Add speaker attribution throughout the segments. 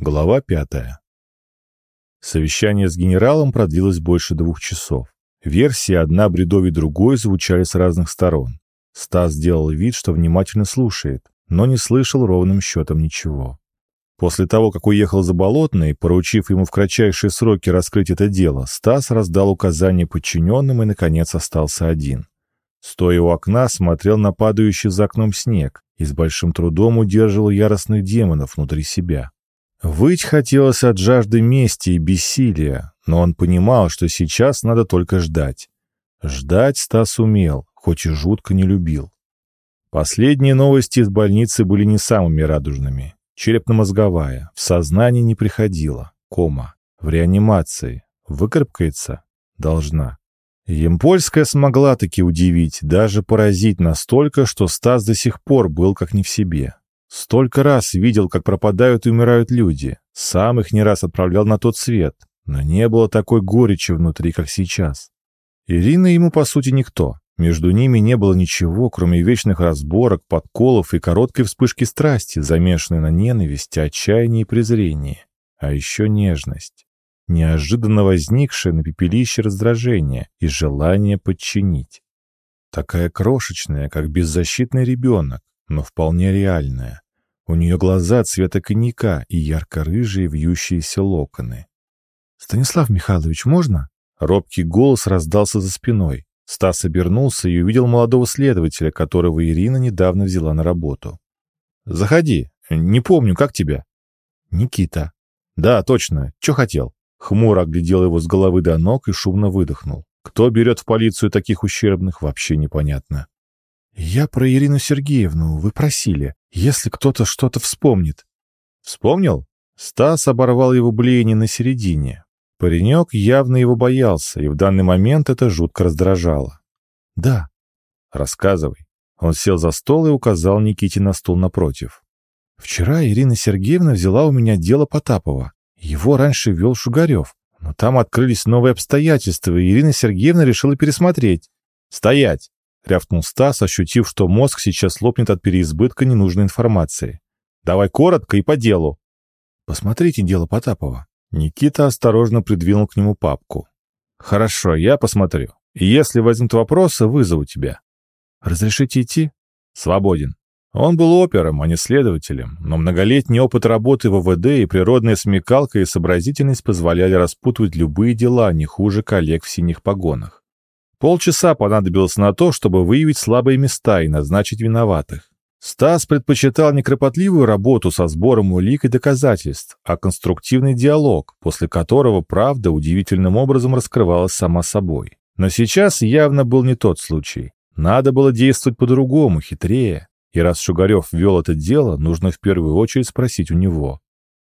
Speaker 1: Глава пятая. Совещание с генералом продлилось больше двух часов. Версии одна бредовей другой звучали с разных сторон. Стас сделал вид, что внимательно слушает, но не слышал ровным счетом ничего. После того, как уехал за Болотный, поручив ему в кратчайшие сроки раскрыть это дело, Стас раздал указания подчиненным и, наконец, остался один. Стоя у окна, смотрел на падающий за окном снег и с большим трудом удерживал яростных демонов внутри себя. Выть хотелось от жажды мести и бессилия, но он понимал, что сейчас надо только ждать. Ждать Стас умел, хоть и жутко не любил. Последние новости из больницы были не самыми радужными. Черепно-мозговая, в сознание не приходила, кома, в реанимации, выкарабкается, должна. Емпольская смогла таки удивить, даже поразить настолько, что Стас до сих пор был как не в себе. Столько раз видел, как пропадают и умирают люди. Сам их не раз отправлял на тот свет. Но не было такой горечи внутри, как сейчас. Ирина ему, по сути, никто. Между ними не было ничего, кроме вечных разборок, подколов и короткой вспышки страсти, замешанной на ненависти, отчаянии и презрении. А еще нежность. Неожиданно возникшее на пепелище раздражение и желание подчинить. Такая крошечная, как беззащитный ребенок, но вполне реальная. У нее глаза цвета коньяка и ярко-рыжие вьющиеся локоны. «Станислав Михайлович, можно?» Робкий голос раздался за спиной. Стас обернулся и увидел молодого следователя, которого Ирина недавно взяла на работу. «Заходи. Не помню, как тебя?» «Никита». «Да, точно. Че хотел?» Хмуро оглядел его с головы до ног и шумно выдохнул. Кто берет в полицию таких ущербных, вообще непонятно. «Я про Ирину Сергеевну. Вы просили. Если кто-то что-то вспомнит». «Вспомнил?» Стас оборвал его блеяние на середине. Паренек явно его боялся, и в данный момент это жутко раздражало. «Да». «Рассказывай». Он сел за стол и указал Никите на стул напротив. «Вчера Ирина Сергеевна взяла у меня дело Потапова. Его раньше вел Шугарев. Но там открылись новые обстоятельства, и Ирина Сергеевна решила пересмотреть. «Стоять!» — рявкнул Стас, ощутив, что мозг сейчас лопнет от переизбытка ненужной информации. «Давай коротко и по делу». «Посмотрите дело Потапова». Никита осторожно придвинул к нему папку. «Хорошо, я посмотрю. Если возьмут вопросы, вызову тебя». «Разрешите идти?» «Свободен». Он был опером, а не следователем, но многолетний опыт работы в ВВД и природная смекалка и сообразительность позволяли распутывать любые дела не хуже коллег в синих погонах. Полчаса понадобилось на то, чтобы выявить слабые места и назначить виноватых. Стас предпочитал не кропотливую работу со сбором улик и доказательств, а конструктивный диалог, после которого правда удивительным образом раскрывалась сама собой. Но сейчас явно был не тот случай. Надо было действовать по-другому, хитрее. И раз Шугарев вел это дело, нужно в первую очередь спросить у него.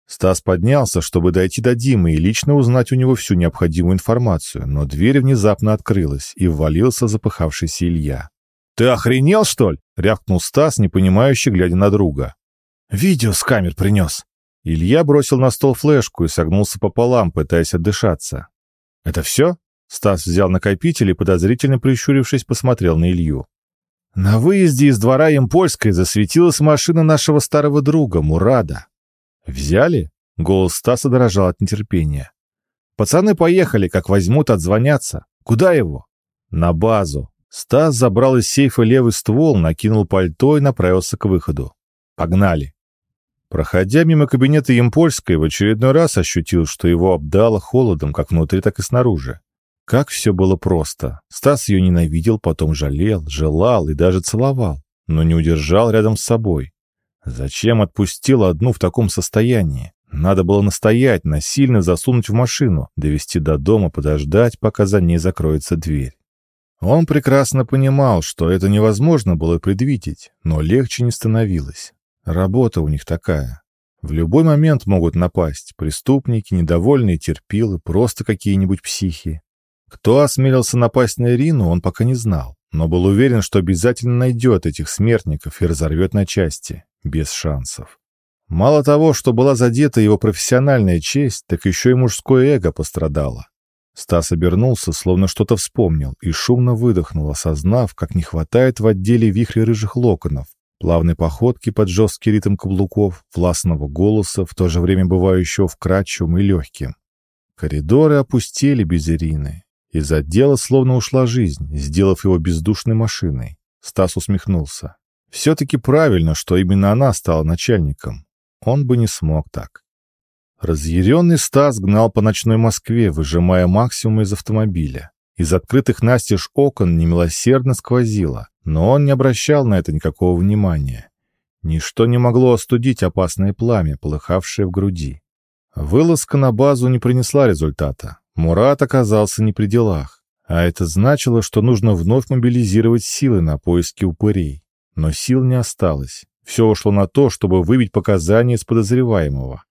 Speaker 1: Стас поднялся, чтобы дойти до Димы и лично узнать у него всю необходимую информацию, но дверь внезапно открылась, и ввалился запыхавшийся Илья. «Ты охренел, что ли?» — рявкнул Стас, непонимающе глядя на друга. «Видео с камер принес». Илья бросил на стол флешку и согнулся пополам, пытаясь отдышаться. «Это все?» Стас взял накопитель и, подозрительно прищурившись, посмотрел на Илью. «На выезде из двора Емпольской засветилась машина нашего старого друга, Мурада. «Взяли?» — голос Стаса дрожал от нетерпения. «Пацаны поехали, как возьмут, отзвонятся. Куда его?» «На базу». Стас забрал из сейфа левый ствол, накинул пальто и направился к выходу. «Погнали». Проходя мимо кабинета Емпольской, в очередной раз ощутил, что его обдало холодом как внутри, так и снаружи. Как все было просто. Стас ее ненавидел, потом жалел, желал и даже целовал, но не удержал рядом с собой. Зачем отпустил одну в таком состоянии? Надо было настоять, насильно засунуть в машину, довести до дома, подождать, пока за ней закроется дверь. Он прекрасно понимал, что это невозможно было предвидеть, но легче не становилось. Работа у них такая. В любой момент могут напасть преступники, недовольные терпилы, просто какие-нибудь психи. Кто осмелился напасть на Ирину, он пока не знал, но был уверен, что обязательно найдет этих смертников и разорвет на части без шансов. Мало того, что была задета его профессиональная честь, так еще и мужское эго пострадало. Стас обернулся, словно что-то вспомнил, и шумно выдохнул, осознав, как не хватает в отделе вихре рыжих локонов, плавной походки под жесткий ритм каблуков, властного голоса, в то же время бывающего вкрадчивым и легким. Коридоры опустели без Ирины. Из отдела словно ушла жизнь, сделав его бездушной машиной. Стас усмехнулся. Все-таки правильно, что именно она стала начальником. Он бы не смог так. Разъяренный Стас гнал по ночной Москве, выжимая максимум из автомобиля. Из открытых настежь окон немилосердно сквозило, но он не обращал на это никакого внимания. Ничто не могло остудить опасное пламя, полыхавшее в груди. Вылазка на базу не принесла результата. Мурат оказался не при делах. А это значило, что нужно вновь мобилизировать силы на поиски упырей. Но сил не осталось. Все ушло на то, чтобы выбить показания с подозреваемого.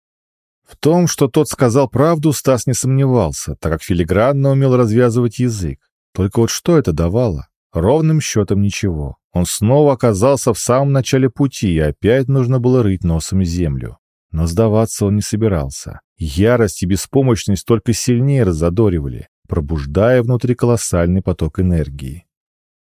Speaker 1: В том, что тот сказал правду, Стас не сомневался, так как филигранно умел развязывать язык. Только вот что это давало? Ровным счетом ничего. Он снова оказался в самом начале пути, и опять нужно было рыть носом землю. Но сдаваться он не собирался. Ярость и беспомощность только сильнее разодоривали, пробуждая внутри колоссальный поток энергии.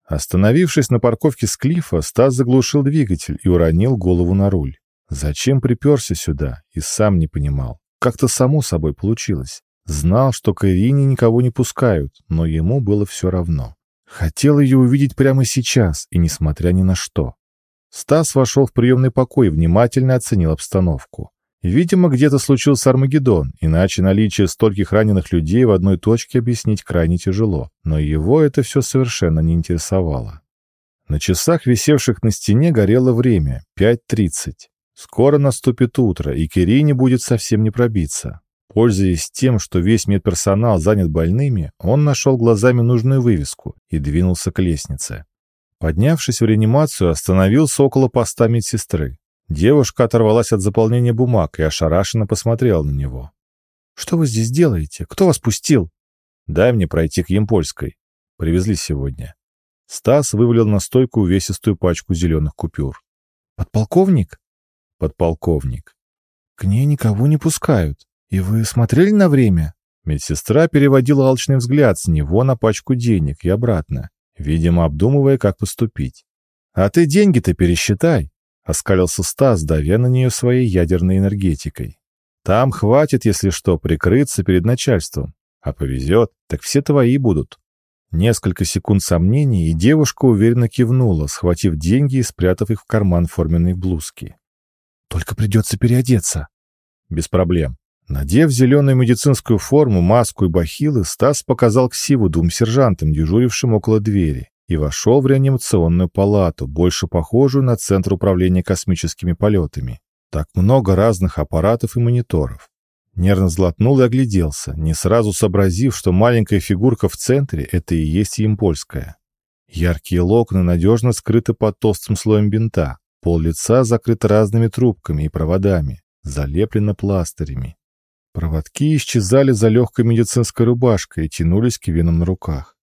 Speaker 1: Остановившись на парковке с клифа, Стас заглушил двигатель и уронил голову на руль. Зачем приперся сюда, и сам не понимал. Как-то само собой получилось. Знал, что к Ирине никого не пускают, но ему было все равно. Хотел ее увидеть прямо сейчас, и несмотря ни на что. Стас вошел в приемный покой и внимательно оценил обстановку. Видимо, где-то случился Армагеддон, иначе наличие стольких раненых людей в одной точке объяснить крайне тяжело, но его это все совершенно не интересовало. На часах, висевших на стене, горело время — 5.30. Скоро наступит утро, и к Ирине будет совсем не пробиться. Пользуясь тем, что весь медперсонал занят больными, он нашел глазами нужную вывеску и двинулся к лестнице. Поднявшись в реанимацию, остановился около поста медсестры. Девушка оторвалась от заполнения бумаг и ошарашенно посмотрела на него. «Что вы здесь делаете? Кто вас пустил?» «Дай мне пройти к Емпольской. Привезли сегодня». Стас вывалил на стойку увесистую пачку зеленых купюр. «Подполковник?» подполковник. «К ней никого не пускают. И вы смотрели на время?» Медсестра переводила алчный взгляд с него на пачку денег и обратно, видимо, обдумывая, как поступить. «А ты деньги-то пересчитай», — оскалился Стас, давя на нее своей ядерной энергетикой. «Там хватит, если что, прикрыться перед начальством. А повезет, так все твои будут». Несколько секунд сомнений, и девушка уверенно кивнула, схватив деньги и спрятав их в карман форменной блузки. Только придется переодеться. Без проблем. Надев зеленую медицинскую форму, маску и бахилы, Стас показал ксиву двум сержантам, дежурившим около двери, и вошел в реанимационную палату, больше похожую на центр управления космическими полетами. Так много разных аппаратов и мониторов. Нервно сглотнул и огляделся, не сразу сообразив, что маленькая фигурка в центре — это и есть Емпольская. Яркие локоны надежно скрыты под толстым слоем бинта, Пол лица закрыт разными трубками и проводами, залеплено пластырями. Проводки исчезали за легкой медицинской рубашкой и тянулись к венам на руках.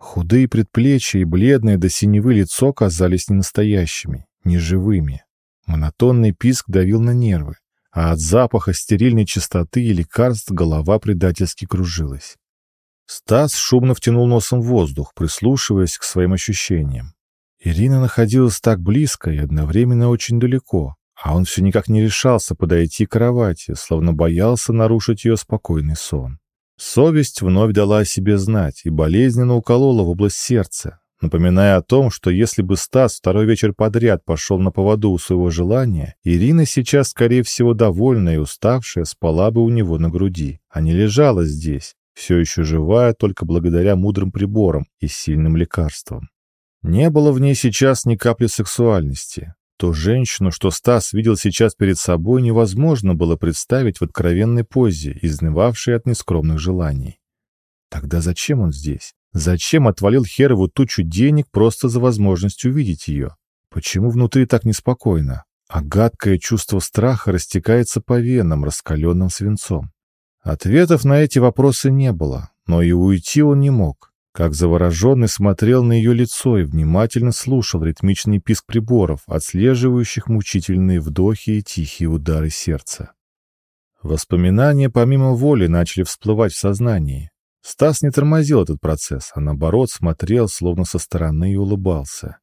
Speaker 1: Худые предплечья и бледное до синевы лицо казались ненастоящими, неживыми. Монотонный писк давил на нервы, а от запаха стерильной чистоты и лекарств голова предательски кружилась. Стас шумно втянул носом воздух, прислушиваясь к своим ощущениям. Ирина находилась так близко и одновременно очень далеко, а он все никак не решался подойти к кровати, словно боялся нарушить ее спокойный сон. Совесть вновь дала о себе знать и болезненно уколола в область сердца, напоминая о том, что если бы Стас второй вечер подряд пошел на поводу у своего желания, Ирина сейчас, скорее всего, довольная и уставшая, спала бы у него на груди, а не лежала здесь, все еще живая только благодаря мудрым приборам и сильным лекарствам. Не было в ней сейчас ни капли сексуальности. Ту женщину, что Стас видел сейчас перед собой, невозможно было представить в откровенной позе, изнывавшей от нескромных желаний. Тогда зачем он здесь? Зачем отвалил Херову тучу денег просто за возможность увидеть ее? Почему внутри так неспокойно? А гадкое чувство страха растекается по венам, раскаленным свинцом. Ответов на эти вопросы не было, но и уйти он не мог. Как завороженный смотрел на ее лицо и внимательно слушал ритмичный писк приборов, отслеживающих мучительные вдохи и тихие удары сердца. Воспоминания помимо воли начали всплывать в сознании. Стас не тормозил этот процесс, а наоборот смотрел, словно со стороны и улыбался.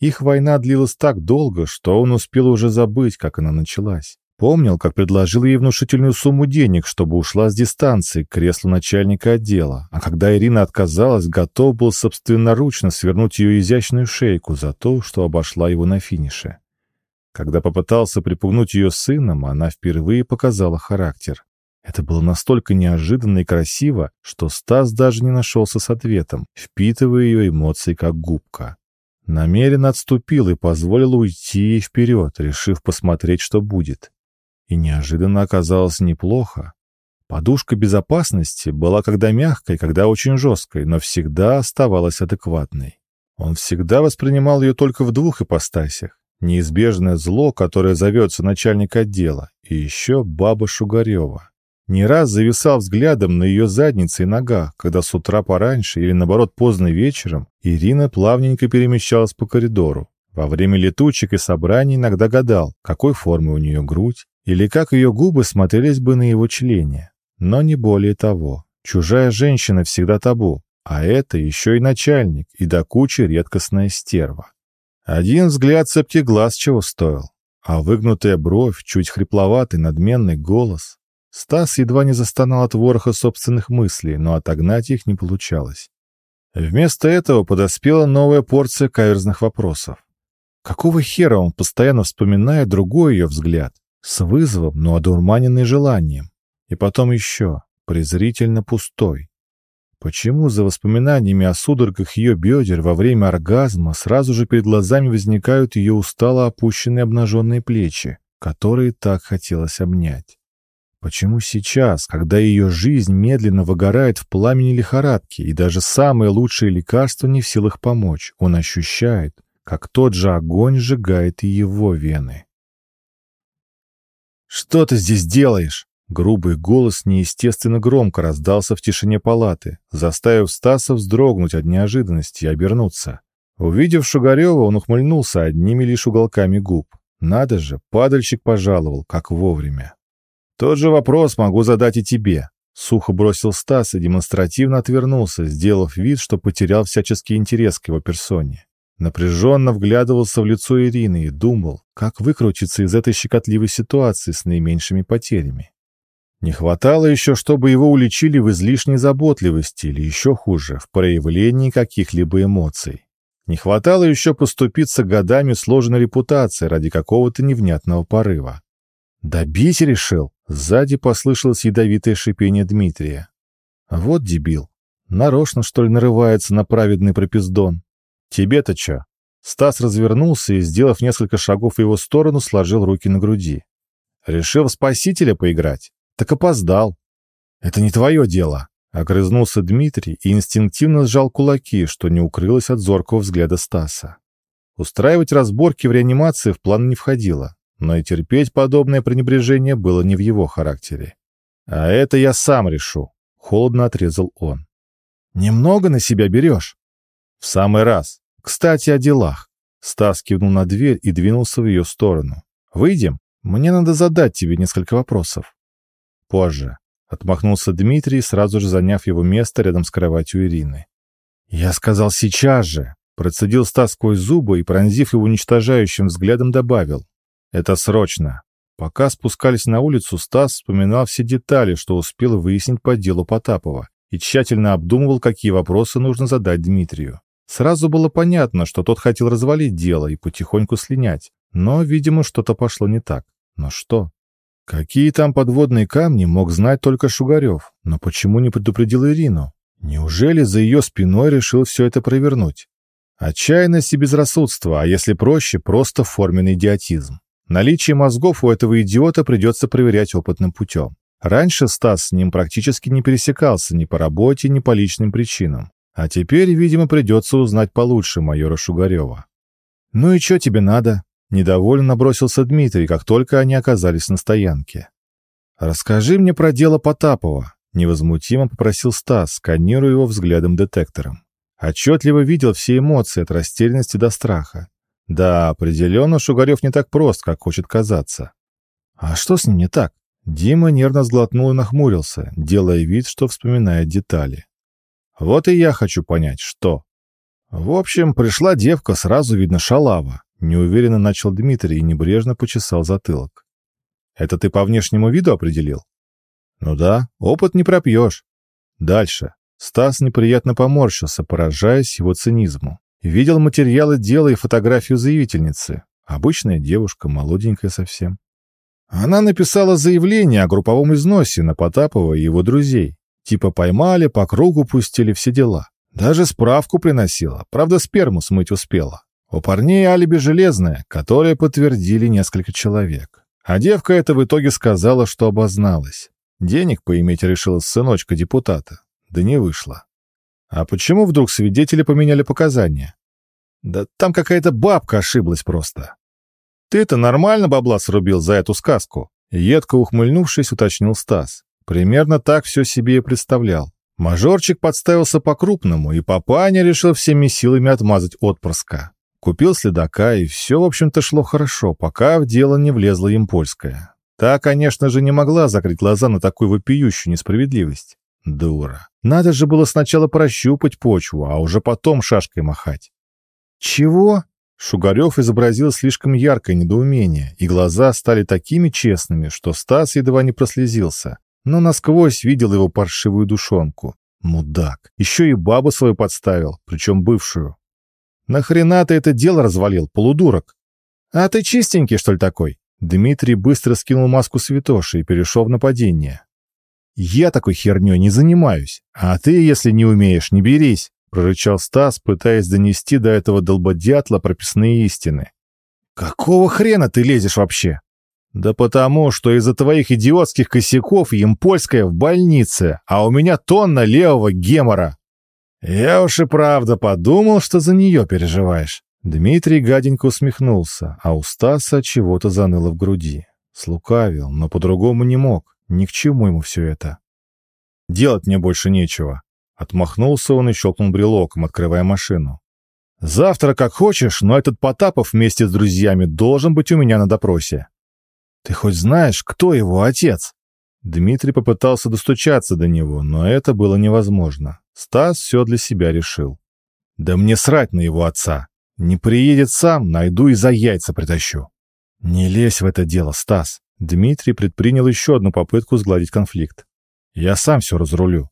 Speaker 1: Их война длилась так долго, что он успел уже забыть, как она началась. Помнил, как предложил ей внушительную сумму денег, чтобы ушла с дистанции к креслу начальника отдела, а когда Ирина отказалась, готов был собственноручно свернуть ее изящную шейку за то, что обошла его на финише. Когда попытался припугнуть ее сыном, она впервые показала характер. Это было настолько неожиданно и красиво, что Стас даже не нашелся с ответом, впитывая ее эмоции как губка. Намеренно отступил и позволил уйти ей вперед, решив посмотреть, что будет. И неожиданно оказалось неплохо. Подушка безопасности была когда мягкой, когда очень жесткой, но всегда оставалась адекватной. Он всегда воспринимал ее только в двух ипостасях. Неизбежное зло, которое зовется начальник отдела, и еще баба Шугарева. Не раз зависал взглядом на ее заднице и ногах, когда с утра пораньше или, наоборот, поздно вечером Ирина плавненько перемещалась по коридору. Во время летучек и собраний иногда гадал, какой формы у нее грудь, или как ее губы смотрелись бы на его члене. Но не более того. Чужая женщина всегда табу, а это еще и начальник, и до кучи редкостная стерва. Один взгляд глаз чего стоил, а выгнутая бровь, чуть хрипловатый надменный голос. Стас едва не застонал от вороха собственных мыслей, но отогнать их не получалось. Вместо этого подоспела новая порция каверзных вопросов. Какого хера он постоянно вспоминает другой ее взгляд? С вызовом, но одурманенный желанием. И потом еще, презрительно пустой. Почему за воспоминаниями о судорогах ее бедер во время оргазма сразу же перед глазами возникают ее устало опущенные обнаженные плечи, которые так хотелось обнять? Почему сейчас, когда ее жизнь медленно выгорает в пламени лихорадки, и даже самые лучшие лекарства не в силах помочь, он ощущает, как тот же огонь сжигает и его вены? «Что ты здесь делаешь?» Грубый голос неестественно громко раздался в тишине палаты, заставив Стаса вздрогнуть от неожиданности и обернуться. Увидев Шугарева, он ухмыльнулся одними лишь уголками губ. Надо же, падальщик пожаловал, как вовремя. «Тот же вопрос могу задать и тебе», — сухо бросил Стас и демонстративно отвернулся, сделав вид, что потерял всяческий интерес к его персоне. Напряженно вглядывался в лицо Ирины и думал, как выкрутиться из этой щекотливой ситуации с наименьшими потерями. Не хватало еще, чтобы его уличили в излишней заботливости или еще хуже, в проявлении каких-либо эмоций. Не хватало еще поступиться годами сложенной репутацией ради какого-то невнятного порыва. «Добить решил!» Сзади послышалось ядовитое шипение Дмитрия. «Вот дебил. Нарочно, что ли, нарывается на праведный пропиздон? «Тебе-то чё?» Стас развернулся и, сделав несколько шагов в его сторону, сложил руки на груди. «Решил в спасителя поиграть? Так опоздал». «Это не твое дело», — огрызнулся Дмитрий и инстинктивно сжал кулаки, что не укрылось от зоркого взгляда Стаса. Устраивать разборки в реанимации в план не входило, но и терпеть подобное пренебрежение было не в его характере. «А это я сам решу», — холодно отрезал он. «Немного на себя берешь?» «В самый раз. Кстати, о делах». Стас кивнул на дверь и двинулся в ее сторону. «Выйдем? Мне надо задать тебе несколько вопросов». «Позже», — отмахнулся Дмитрий, сразу же заняв его место рядом с кроватью Ирины. «Я сказал сейчас же», — процедил Стас сквозь зубы и, пронзив его уничтожающим взглядом, добавил. «Это срочно». Пока спускались на улицу, Стас вспоминал все детали, что успел выяснить по делу Потапова, и тщательно обдумывал, какие вопросы нужно задать Дмитрию. Сразу было понятно, что тот хотел развалить дело и потихоньку слинять, но, видимо, что-то пошло не так. Но что? Какие там подводные камни, мог знать только Шугарев, но почему не предупредил Ирину? Неужели за ее спиной решил все это провернуть? Отчаянность и безрассудство, а если проще, просто форменный идиотизм. Наличие мозгов у этого идиота придется проверять опытным путем. Раньше Стас с ним практически не пересекался ни по работе, ни по личным причинам. А теперь, видимо, придется узнать получше майора Шугарева. «Ну и что тебе надо?» — недовольно набросился Дмитрий, как только они оказались на стоянке. «Расскажи мне про дело Потапова», — невозмутимо попросил Стас, сканируя его взглядом-детектором. Отчетливо видел все эмоции от растерянности до страха. Да, определенно Шугарев не так прост, как хочет казаться. А что с ним не так? Дима нервно сглотнул и нахмурился, делая вид, что вспоминает детали. Вот и я хочу понять, что. В общем, пришла девка, сразу видно шалава. Неуверенно начал Дмитрий и небрежно почесал затылок. Это ты по внешнему виду определил? Ну да, опыт не пропьешь. Дальше. Стас неприятно поморщился, поражаясь его цинизму. Видел материалы дела и фотографию заявительницы. Обычная девушка, молоденькая совсем. Она написала заявление о групповом износе на Потапова и его друзей. Типа поймали, по кругу пустили все дела. Даже справку приносила, правда сперму смыть успела. У парней алиби железное, которое подтвердили несколько человек. А девка это в итоге сказала, что обозналась. Денег поиметь решила сыночка депутата. Да не вышло. А почему вдруг свидетели поменяли показания? Да там какая-то бабка ошиблась просто. Ты-то нормально бабла срубил за эту сказку? Едко ухмыльнувшись, уточнил Стас. Примерно так все себе и представлял. Мажорчик подставился по-крупному, и папаня решил всеми силами отмазать отпрыска. Купил следака, и все, в общем-то, шло хорошо, пока в дело не влезла им польская. Та, конечно же, не могла закрыть глаза на такую вопиющую несправедливость. Дура. Надо же было сначала прощупать почву, а уже потом шашкой махать. «Чего?» Шугарев изобразил слишком яркое недоумение, и глаза стали такими честными, что Стас едва не прослезился, но насквозь видел его паршивую душонку. Мудак. Еще и бабу свою подставил, причем бывшую. «Нахрена ты это дело развалил, полудурок?» «А ты чистенький, что ли, такой?» Дмитрий быстро скинул маску святоши и перешел в нападение. «Я такой херней не занимаюсь, а ты, если не умеешь, не берись», прорычал Стас, пытаясь донести до этого долбодятла прописные истины. «Какого хрена ты лезешь вообще?» «Да потому, что из-за твоих идиотских косяков им польская в больнице, а у меня тонна левого гемора». «Я уж и правда подумал, что за нее переживаешь». Дмитрий гаденько усмехнулся, а у Стаса чего-то заныло в груди. Слукавил, но по-другому не мог. Ни к чему ему все это. «Делать мне больше нечего». Отмахнулся он и щелкнул брелоком, открывая машину. «Завтра как хочешь, но этот Потапов вместе с друзьями должен быть у меня на допросе». «Ты хоть знаешь, кто его отец?» Дмитрий попытался достучаться до него, но это было невозможно. Стас все для себя решил. «Да мне срать на его отца. Не приедет сам, найду и за яйца притащу». «Не лезь в это дело, Стас. Дмитрий предпринял еще одну попытку сгладить конфликт. «Я сам все разрулю».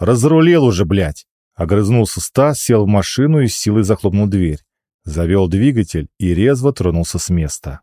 Speaker 1: «Разрулил уже, блядь!» Огрызнулся Стас, сел в машину и с силой захлопнул дверь. Завел двигатель и резво тронулся с места.